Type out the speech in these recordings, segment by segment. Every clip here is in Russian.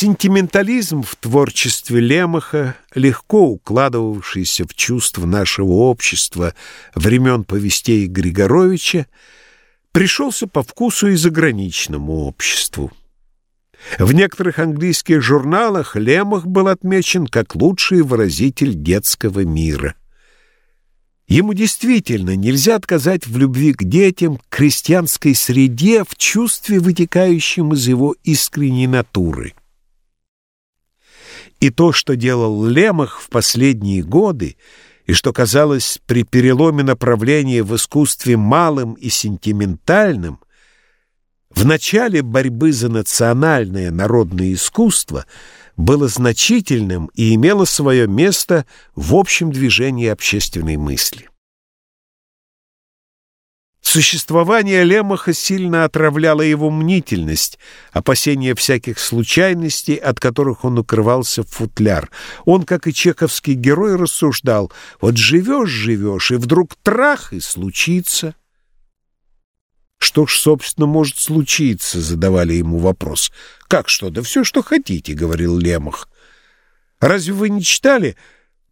Сентиментализм в творчестве Лемаха, легко укладывавшийся в чувства нашего общества времен повестей Григоровича, пришелся по вкусу и заграничному обществу. В некоторых английских журналах Лемах был отмечен как лучший выразитель детского мира. Ему действительно нельзя отказать в любви к детям, к крестьянской среде, в чувстве, вытекающем из его искренней натуры. И то, что делал Лемах в последние годы, и что казалось при переломе направления в искусстве малым и сентиментальным, в начале борьбы за национальное народное искусство было значительным и имело свое место в общем движении общественной мысли. Существование Лемаха сильно отравляло его мнительность, опасение всяких случайностей, от которых он укрывался в футляр. Он, как и чеховский герой, рассуждал, вот живешь-живешь, и вдруг трах, и случится. Что ж, собственно, может случиться, задавали ему вопрос. Как что? Да все, что хотите, говорил Лемах. Разве вы не читали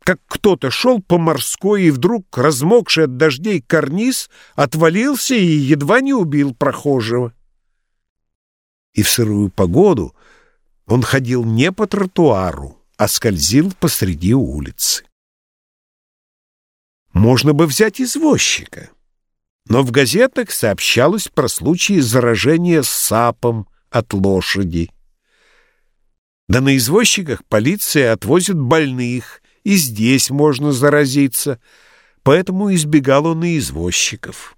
как кто-то шел по морской, и вдруг, размокший от дождей карниз, отвалился и едва не убил прохожего. И в сырую погоду он ходил не по тротуару, а скользил посреди улицы. Можно бы взять извозчика, но в газетах сообщалось про случаи заражения сапом от лошади. Да на извозчиках полиция отвозит больных, и здесь можно заразиться, поэтому избегал он и извозчиков.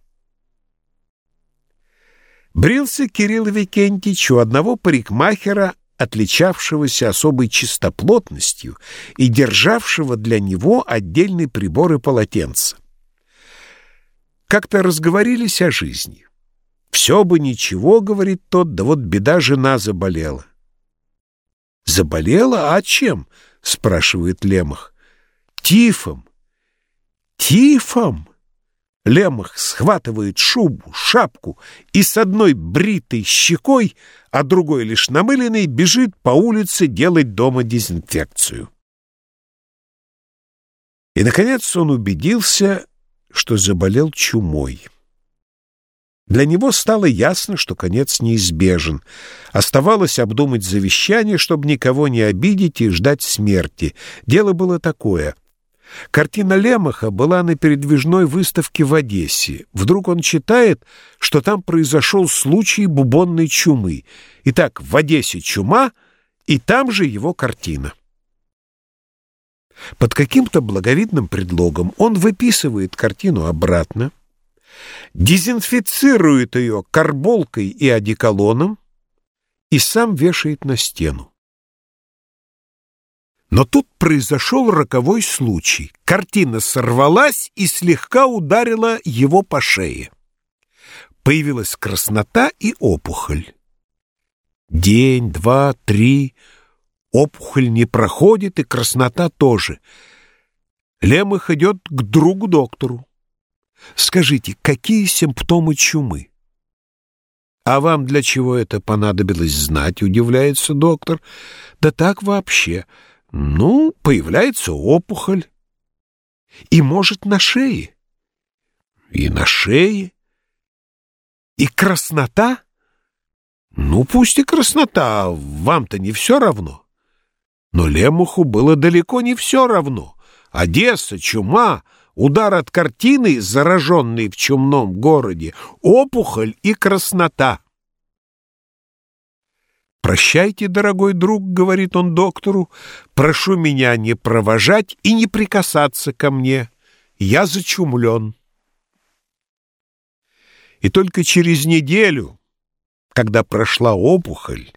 Брился Кирилл Викентьевич у одного парикмахера, отличавшегося особой чистоплотностью и державшего для него отдельный прибор и полотенце. Как-то разговорились о жизни. «Все бы ничего, — говорит тот, — да вот беда, жена заболела». «Заболела? А чем?» — спрашивает Лемах. Тифом! Тифом! Лемах схватывает шубу, шапку и с одной бритой щекой, а другой лишь намыленной, бежит по улице делать дома дезинфекцию. И, наконец, он убедился, что заболел чумой. Для него стало ясно, что конец неизбежен. Оставалось обдумать завещание, чтобы никого не обидеть и ждать смерти. Дело было такое — Картина Лемаха была на передвижной выставке в Одессе. Вдруг он читает, что там произошел случай бубонной чумы. Итак, в Одессе чума, и там же его картина. Под каким-то благовидным предлогом он выписывает картину обратно, дезинфицирует ее карболкой и одеколоном и сам вешает на стену. Но тут произошел роковой случай. Картина сорвалась и слегка ударила его по шее. Появилась краснота и опухоль. День, два, три. Опухоль не проходит, и краснота тоже. Лемах идет к другу доктору. Скажите, какие симптомы чумы? А вам для чего это понадобилось знать, удивляется доктор. Да так вообще. Ну, появляется опухоль. И, может, на шее. И на шее. И краснота. Ну, пусть и краснота, вам-то не все равно. Но Лемуху было далеко не все равно. Одесса, чума, удар от картины, зараженный в чумном городе, опухоль и краснота. «Прощайте, дорогой друг», — говорит он доктору, — «прошу меня не провожать и не прикасаться ко мне. Я зачумлен». И только через неделю, когда прошла опухоль,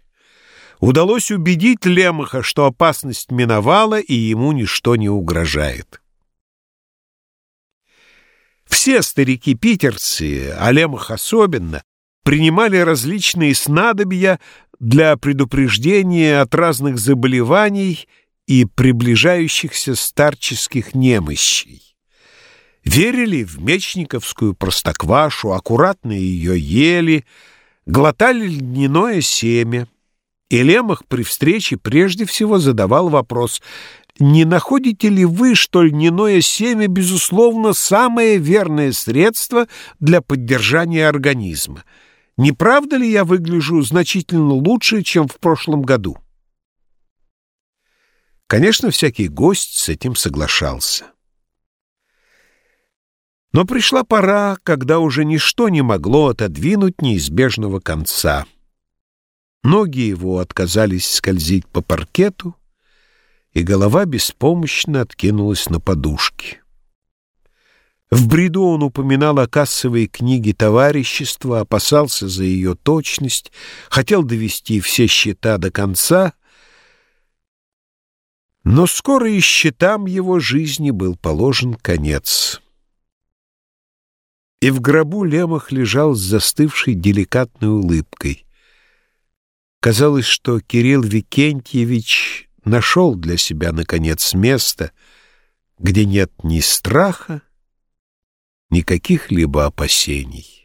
удалось убедить Лемаха, что опасность миновала и ему ничто не угрожает. Все старики-питерцы, а Лемах особенно, принимали различные снадобья для предупреждения от разных заболеваний и приближающихся старческих немощей. Верили в мечниковскую простоквашу, аккуратно ее ели, глотали льняное семя И Лемах при встрече прежде всего задавал вопрос, не находите ли вы, что льняное семя, безусловно, самое верное средство для поддержания организма? Не правда ли я выгляжу значительно лучше, чем в прошлом году? Конечно, всякий гость с этим соглашался. Но пришла пора, когда уже ничто не могло отодвинуть неизбежного конца — Ноги его отказались скользить по паркету, и голова беспомощно откинулась на подушки. В бреду он упоминал о кассовой книге товарищества, опасался за ее точность, хотел довести все счета до конца, но скоро и счетам его жизни был положен конец. И в гробу Лемах лежал с застывшей деликатной улыбкой — Казалось, что Кирилл Викентьевич нашел для себя, наконец, место, где нет ни страха, ни каких-либо опасений.